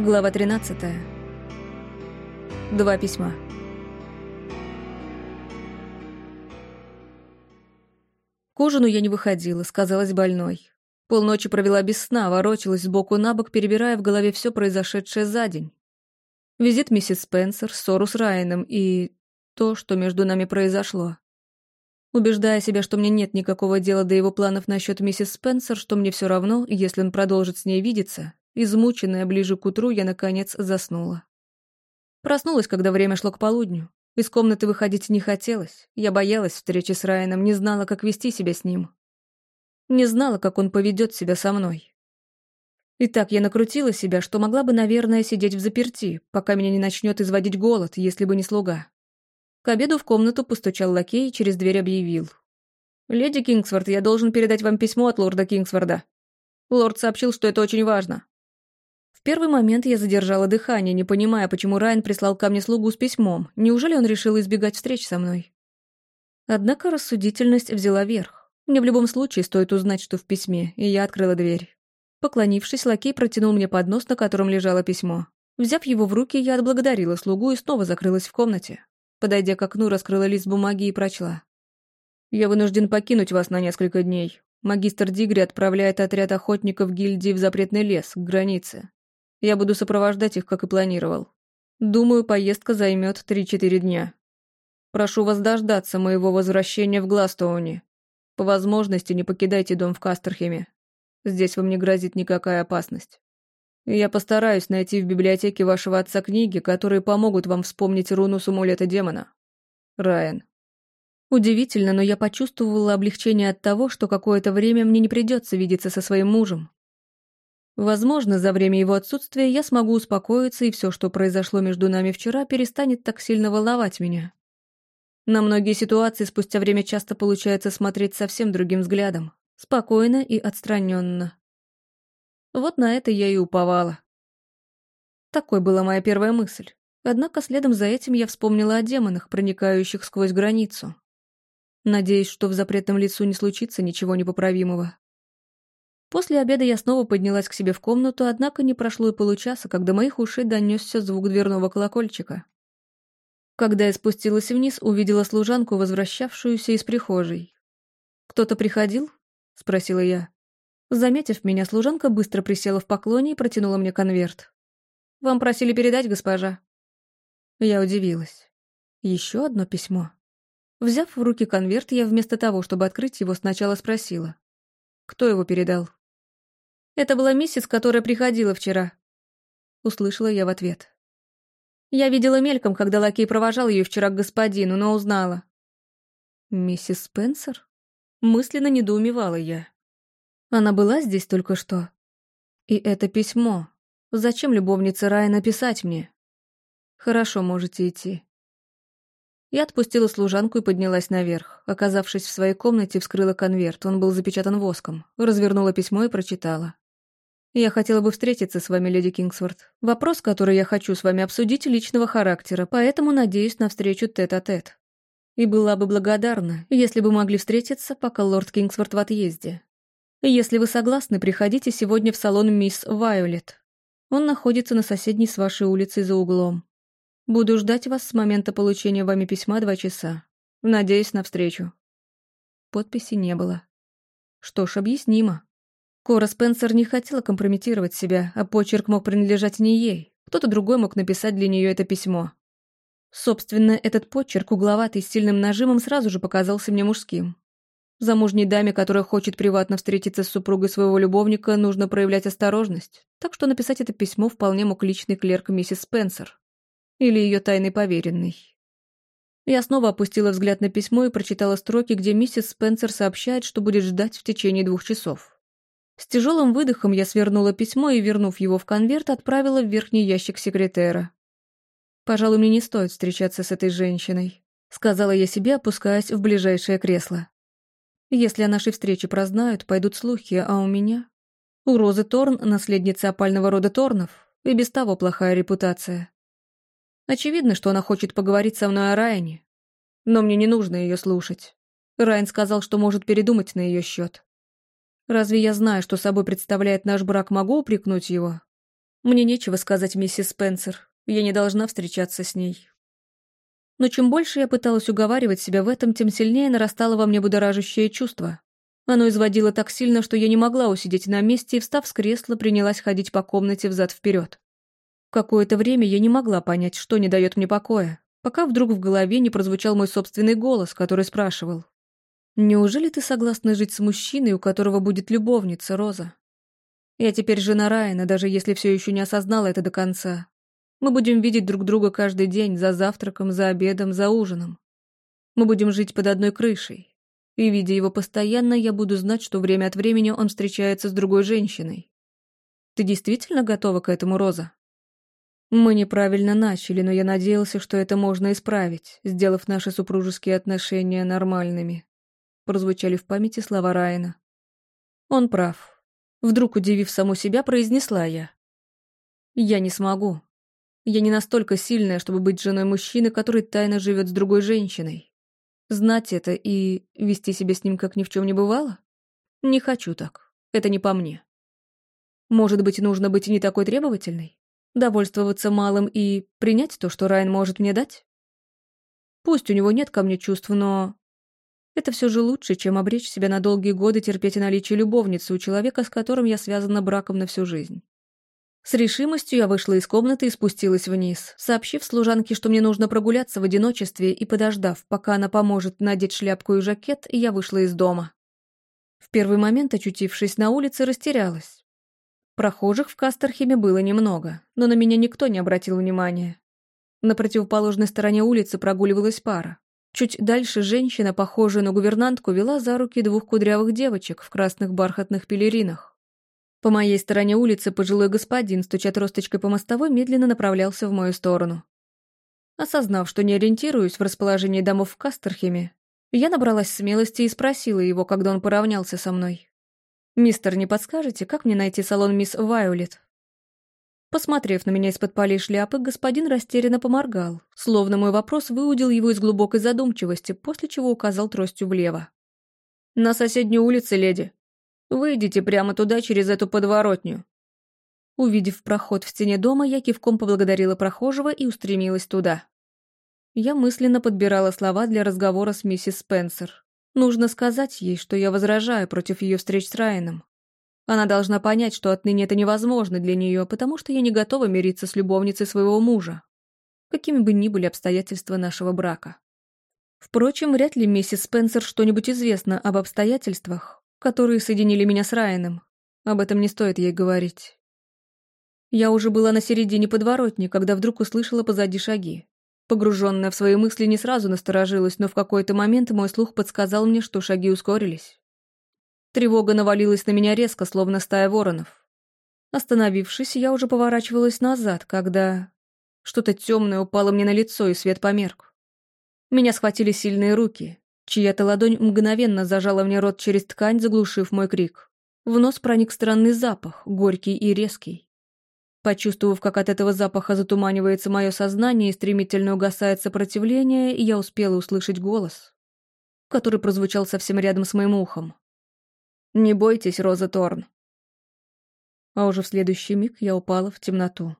Глава 13. Два письма. К ужину я не выходила, сказалась больной. Полночи провела без сна, ворочалась сбоку на бок, перебирая в голове все произошедшее за день. Визит миссис Спенсер, ссору с Райаном и то, что между нами произошло. Убеждая себя, что мне нет никакого дела до его планов насчет миссис Спенсер, что мне все равно, если он продолжит с ней видеться, измученная ближе к утру, я, наконец, заснула. Проснулась, когда время шло к полудню. Из комнаты выходить не хотелось. Я боялась встречи с Райаном, не знала, как вести себя с ним. Не знала, как он поведет себя со мной. И так я накрутила себя, что могла бы, наверное, сидеть в заперти, пока меня не начнет изводить голод, если бы не слуга. К обеду в комнату постучал лакей и через дверь объявил. «Леди Кингсворт, я должен передать вам письмо от лорда Кингсворда. Лорд сообщил, что это очень важно». В первый момент я задержала дыхание, не понимая, почему Райан прислал ко мне слугу с письмом. Неужели он решил избегать встреч со мной? Однако рассудительность взяла верх. Мне в любом случае стоит узнать, что в письме, и я открыла дверь. Поклонившись, лакей протянул мне поднос, на котором лежало письмо. Взяв его в руки, я отблагодарила слугу и снова закрылась в комнате. Подойдя к окну, раскрыла лист бумаги и прочла. «Я вынужден покинуть вас на несколько дней. Магистр Дигри отправляет отряд охотников гильдии в запретный лес, к границе. Я буду сопровождать их, как и планировал. Думаю, поездка займет 3-4 дня. Прошу вас дождаться моего возвращения в Гластоуне. По возможности не покидайте дом в Кастерхеме. Здесь вам не грозит никакая опасность. Я постараюсь найти в библиотеке вашего отца книги, которые помогут вам вспомнить руну сумулета демона. Райан. Удивительно, но я почувствовала облегчение от того, что какое-то время мне не придется видеться со своим мужем. Возможно, за время его отсутствия я смогу успокоиться, и все, что произошло между нами вчера, перестанет так сильно волновать меня. На многие ситуации спустя время часто получается смотреть совсем другим взглядом, спокойно и отстраненно. Вот на это я и уповала. Такой была моя первая мысль. Однако следом за этим я вспомнила о демонах, проникающих сквозь границу. Надеюсь, что в запретном лицу не случится ничего непоправимого. После обеда я снова поднялась к себе в комнату, однако не прошло и получаса, когда моих ушей донесся звук дверного колокольчика. Когда я спустилась вниз, увидела служанку, возвращавшуюся из прихожей. «Кто-то приходил?» — спросила я. Заметив меня, служанка быстро присела в поклоне и протянула мне конверт. «Вам просили передать, госпожа?» Я удивилась. Еще одно письмо. Взяв в руки конверт, я вместо того, чтобы открыть его, сначала спросила. «Кто его передал?» Это была миссис, которая приходила вчера. Услышала я в ответ. Я видела мельком, когда лакей провожал ее вчера к господину, но узнала. Миссис Спенсер? Мысленно недоумевала я. Она была здесь только что. И это письмо. Зачем любовнице Рая написать мне? Хорошо, можете идти. Я отпустила служанку и поднялась наверх. Оказавшись в своей комнате, вскрыла конверт. Он был запечатан воском. Развернула письмо и прочитала. «Я хотела бы встретиться с вами, леди Кингсворт. Вопрос, который я хочу с вами обсудить, личного характера, поэтому надеюсь на встречу тет-а-тет. -тет. И была бы благодарна, если бы могли встретиться, пока лорд Кингсворт в отъезде. Если вы согласны, приходите сегодня в салон мисс Вайолет. Он находится на соседней с вашей улицей за углом. Буду ждать вас с момента получения вами письма два часа. Надеюсь на встречу». Подписи не было. Что ж, объяснимо. Кора Спенсер не хотела компрометировать себя, а почерк мог принадлежать не ей. Кто-то другой мог написать для нее это письмо. Собственно, этот почерк, угловатый, с сильным нажимом, сразу же показался мне мужским. Замужней даме, которая хочет приватно встретиться с супругой своего любовника, нужно проявлять осторожность, так что написать это письмо вполне мог личный клерк миссис Спенсер. Или ее тайный поверенный. Я снова опустила взгляд на письмо и прочитала строки, где миссис Спенсер сообщает, что будет ждать в течение двух часов. С тяжелым выдохом я свернула письмо и, вернув его в конверт, отправила в верхний ящик секретера. «Пожалуй, мне не стоит встречаться с этой женщиной», — сказала я себе, опускаясь в ближайшее кресло. «Если о нашей встрече прознают, пойдут слухи, а у меня...» У Розы Торн, наследницы опального рода Торнов, и без того плохая репутация. Очевидно, что она хочет поговорить со мной о Райане, но мне не нужно ее слушать. Райан сказал, что может передумать на ее счет. Разве я знаю, что собой представляет наш брак, могу упрекнуть его? Мне нечего сказать миссис Спенсер. Я не должна встречаться с ней. Но чем больше я пыталась уговаривать себя в этом, тем сильнее нарастало во мне будоражащее чувство. Оно изводило так сильно, что я не могла усидеть на месте и, встав с кресла, принялась ходить по комнате взад-вперед. Какое-то время я не могла понять, что не дает мне покоя, пока вдруг в голове не прозвучал мой собственный голос, который спрашивал. «Неужели ты согласна жить с мужчиной, у которого будет любовница, Роза?» Я теперь жена Райана, даже если все еще не осознала это до конца. Мы будем видеть друг друга каждый день, за завтраком, за обедом, за ужином. Мы будем жить под одной крышей. И, видя его постоянно, я буду знать, что время от времени он встречается с другой женщиной. Ты действительно готова к этому, Роза? Мы неправильно начали, но я надеялся, что это можно исправить, сделав наши супружеские отношения нормальными. Прозвучали в памяти слова Райана. Он прав. Вдруг, удивив саму себя, произнесла я. «Я не смогу. Я не настолько сильная, чтобы быть женой мужчины, который тайно живет с другой женщиной. Знать это и вести себя с ним, как ни в чем не бывало? Не хочу так. Это не по мне. Может быть, нужно быть не такой требовательной? Довольствоваться малым и принять то, что Райан может мне дать? Пусть у него нет ко мне чувств, но это все же лучше, чем обречь себя на долгие годы терпеть наличие любовницы у человека, с которым я связана браком на всю жизнь. С решимостью я вышла из комнаты и спустилась вниз, сообщив служанке, что мне нужно прогуляться в одиночестве и подождав, пока она поможет надеть шляпку и жакет, я вышла из дома. В первый момент, очутившись на улице, растерялась. Прохожих в Кастерхеме было немного, но на меня никто не обратил внимания. На противоположной стороне улицы прогуливалась пара. Чуть дальше женщина, похожая на гувернантку, вела за руки двух кудрявых девочек в красных бархатных пелеринах. По моей стороне улицы пожилой господин, стуча тросточкой по мостовой, медленно направлялся в мою сторону. Осознав, что не ориентируюсь в расположении домов в Кастерхеме, я набралась смелости и спросила его, когда он поравнялся со мной. «Мистер, не подскажете, как мне найти салон мисс Вайолет?» Посмотрев на меня из-под полей шляпы, господин растерянно поморгал, словно мой вопрос выудил его из глубокой задумчивости, после чего указал тростью влево. «На соседней улице, леди. Выйдите прямо туда, через эту подворотню». Увидев проход в стене дома, я кивком поблагодарила прохожего и устремилась туда. Я мысленно подбирала слова для разговора с миссис Спенсер. Нужно сказать ей, что я возражаю против ее встреч с Райаном. Она должна понять, что отныне это невозможно для нее, потому что я не готова мириться с любовницей своего мужа, какими бы ни были обстоятельства нашего брака. Впрочем, вряд ли миссис Спенсер что-нибудь известно об обстоятельствах, которые соединили меня с Райаном. Об этом не стоит ей говорить. Я уже была на середине подворотни, когда вдруг услышала позади шаги. Погруженная в свои мысли, не сразу насторожилась, но в какой-то момент мой слух подсказал мне, что шаги ускорились. Тревога навалилась на меня резко, словно стая воронов. Остановившись, я уже поворачивалась назад, когда... Что-то темное упало мне на лицо, и свет померк. Меня схватили сильные руки. Чья-то ладонь мгновенно зажала мне рот через ткань, заглушив мой крик. В нос проник странный запах, горький и резкий. Почувствовав, как от этого запаха затуманивается мое сознание и стремительно угасает сопротивление, я успела услышать голос, который прозвучал совсем рядом с моим ухом. Не бойтесь, Роза Торн. А уже в следующий миг я упала в темноту.